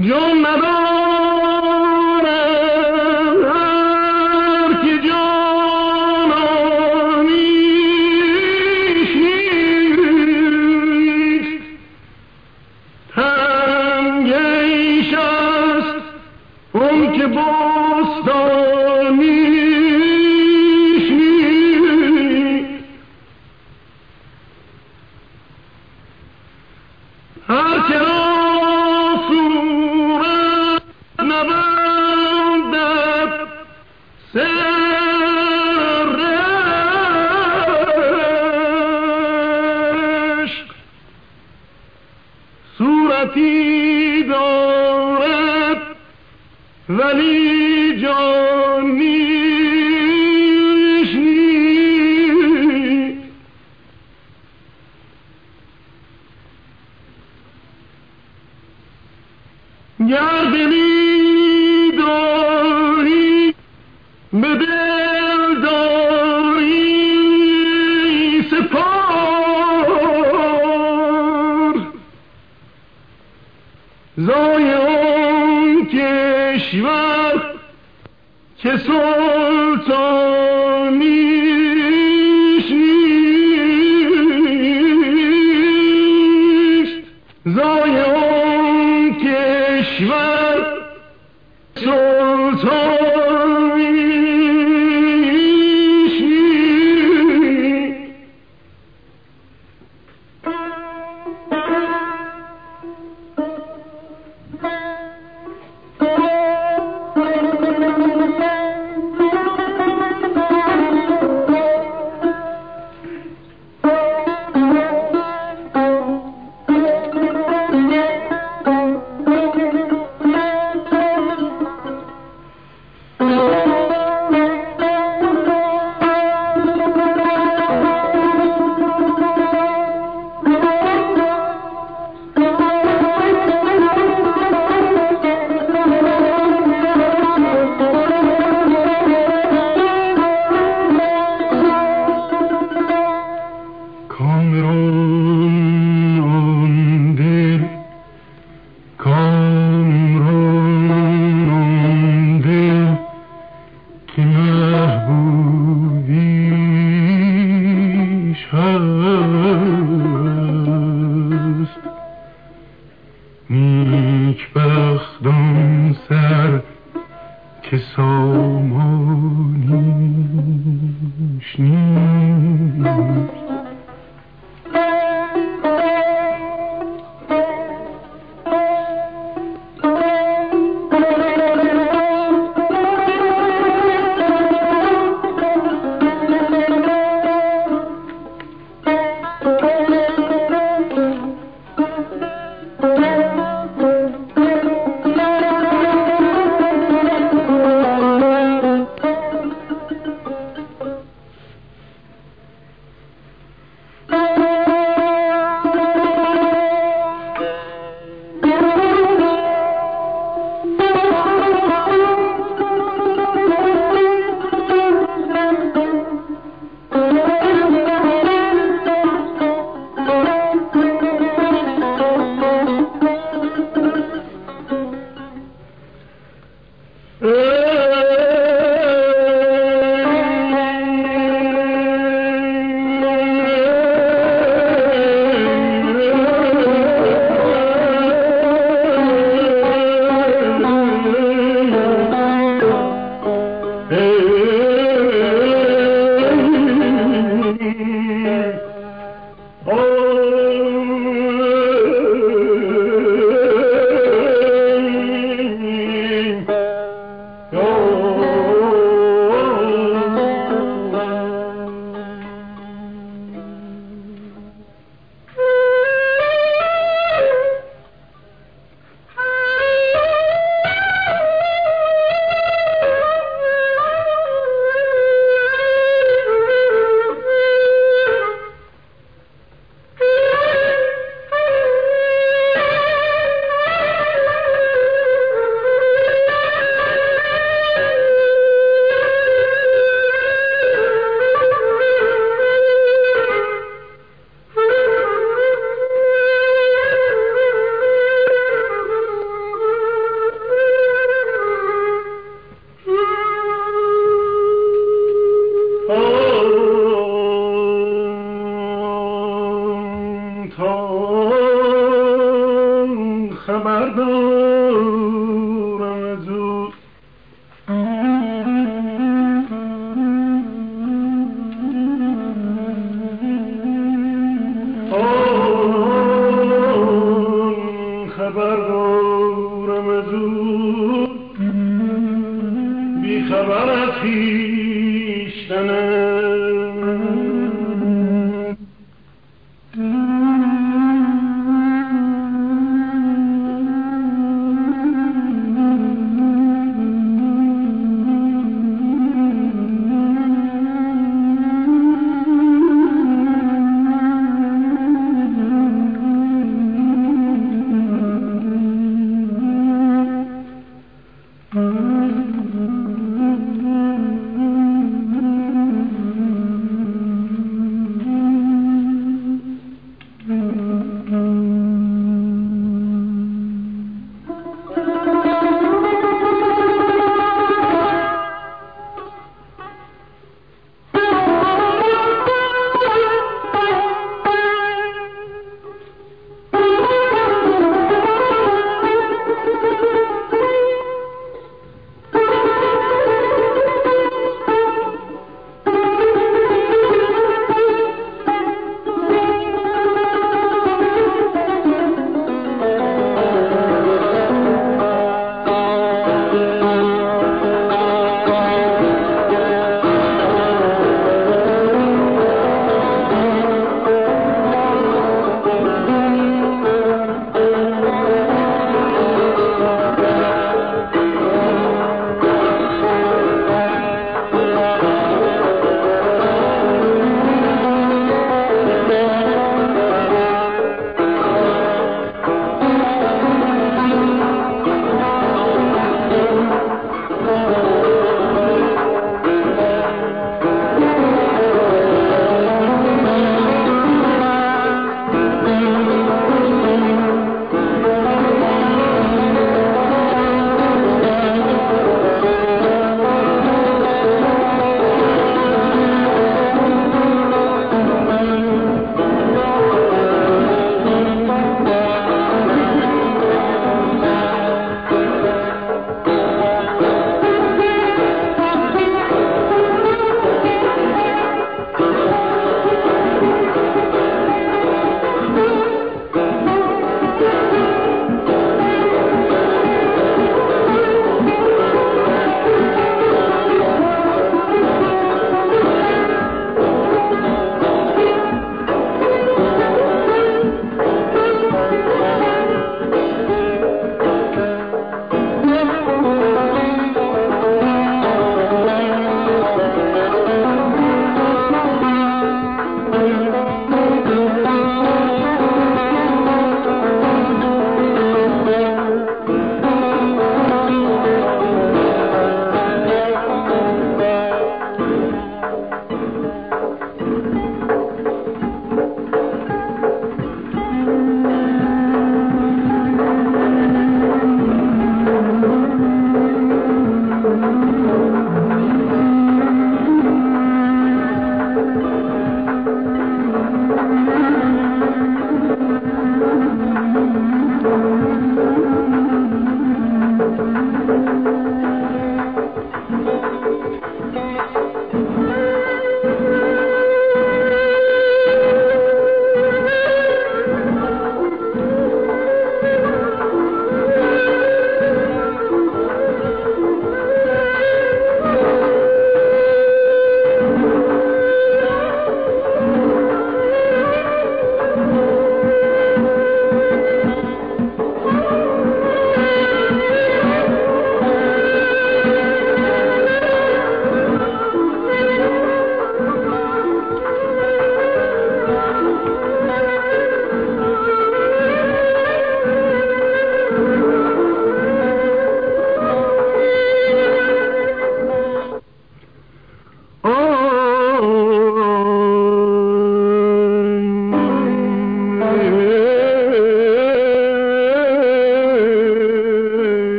Yo nadar. Johnny. که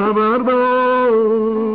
Khabardar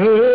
Hey!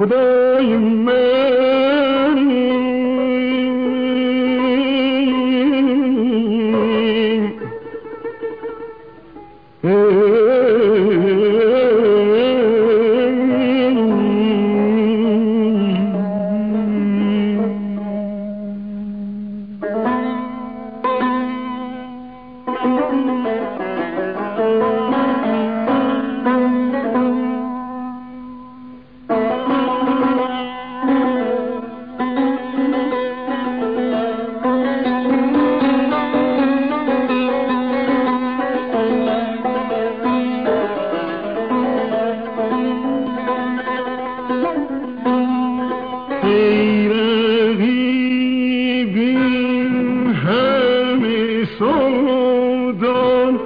خدای soldan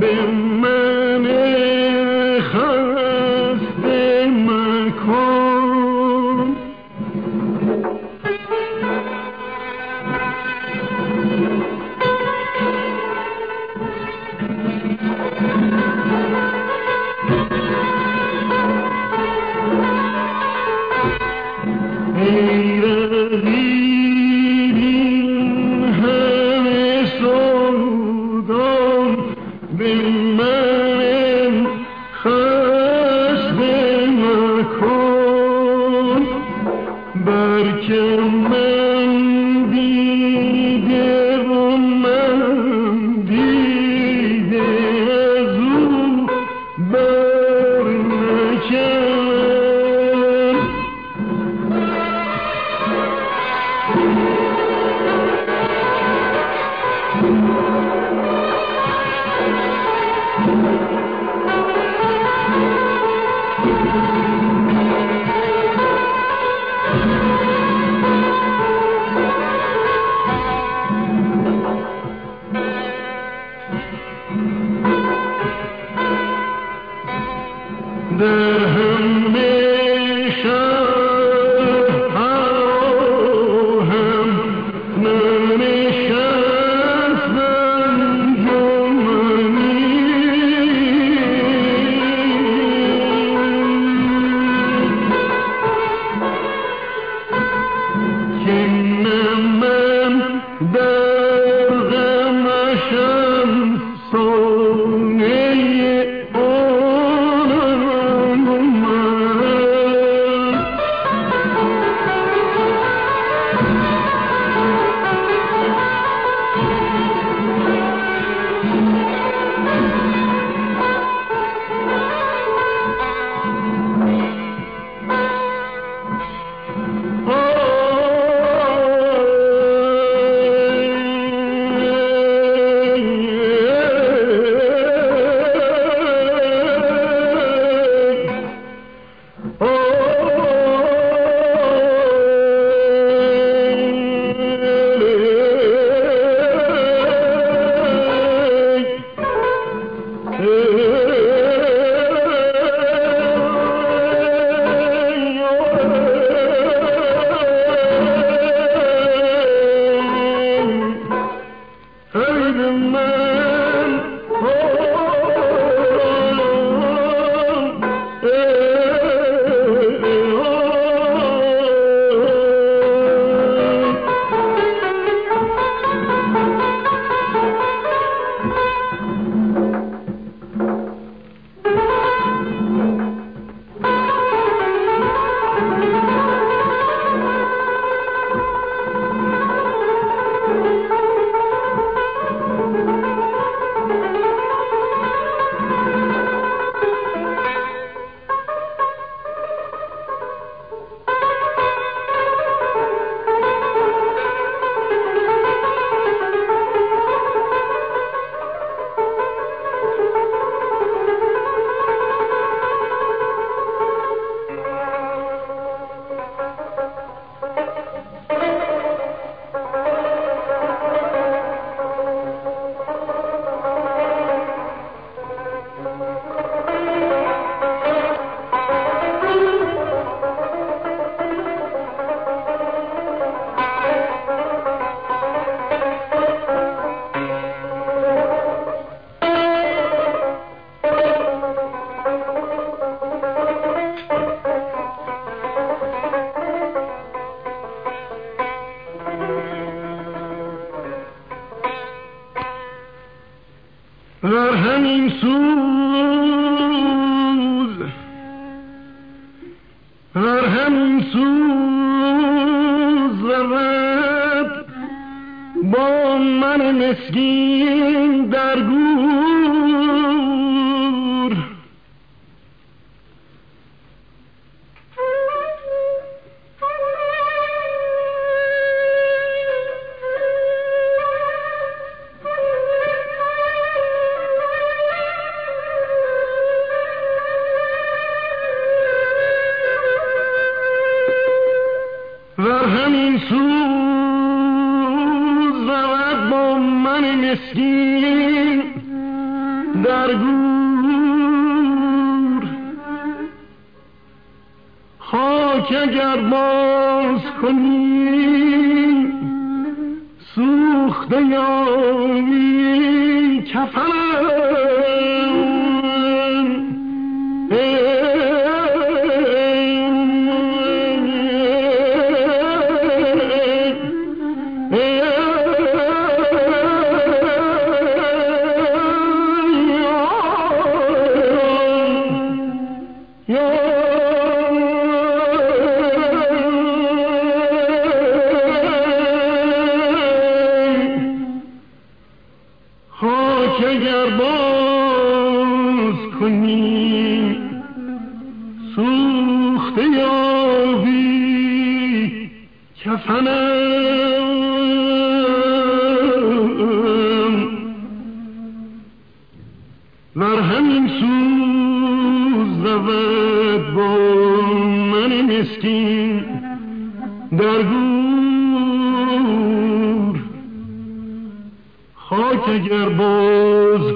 ben بر همین سوز. بر همین سوز زرد با من مسکین. در گور. خاک اگر باز کنی سوخته یامی کفن الهی کفنم مرهم سوز رود با من مسکین در گور خاک اگر باز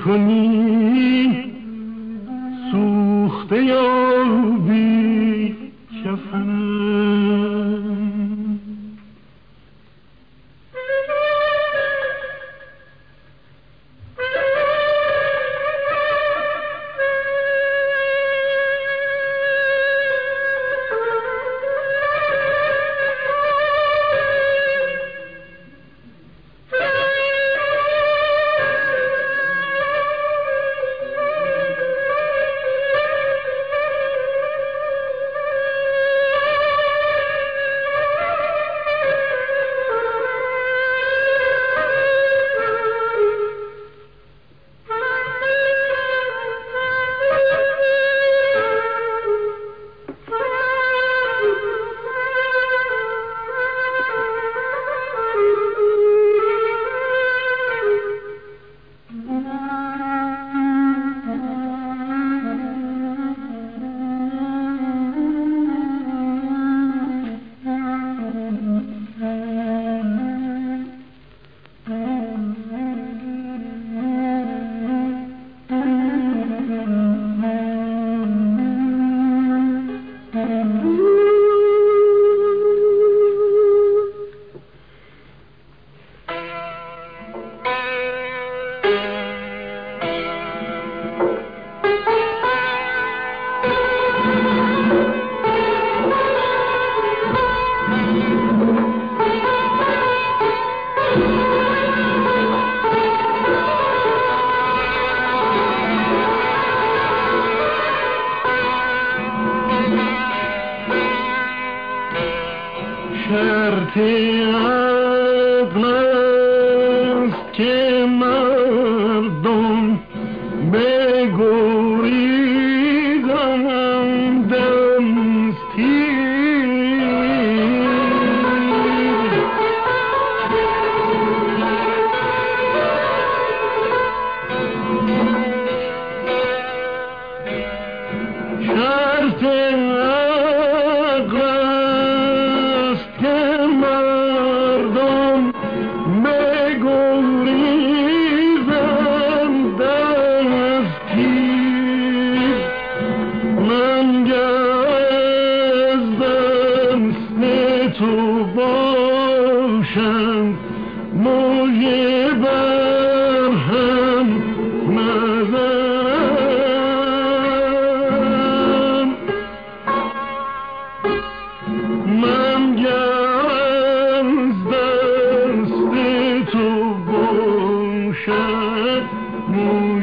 Bu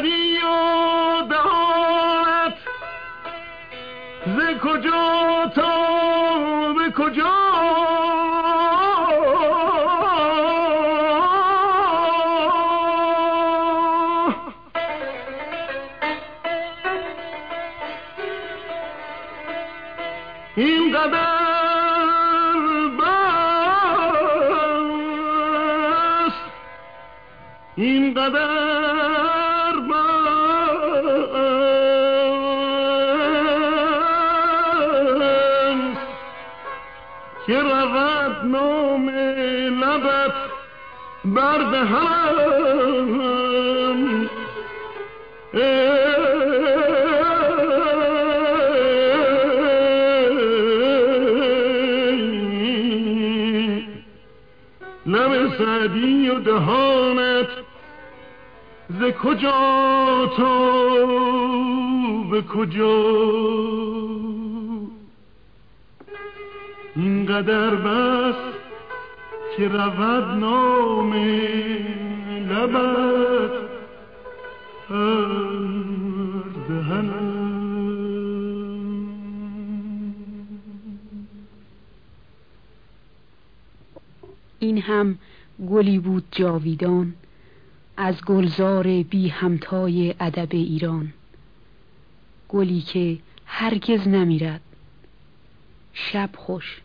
نرسدی و دهانت ز کجا بر دهنم لب سعدی و دهانت ز کجا تو به کجا؟ اینقدر بس که رود نام لبت این هم گلی بود جاویدان از گلزار بی همتای ادب ایران. گلی که هرگز نمیرد. شب خوش.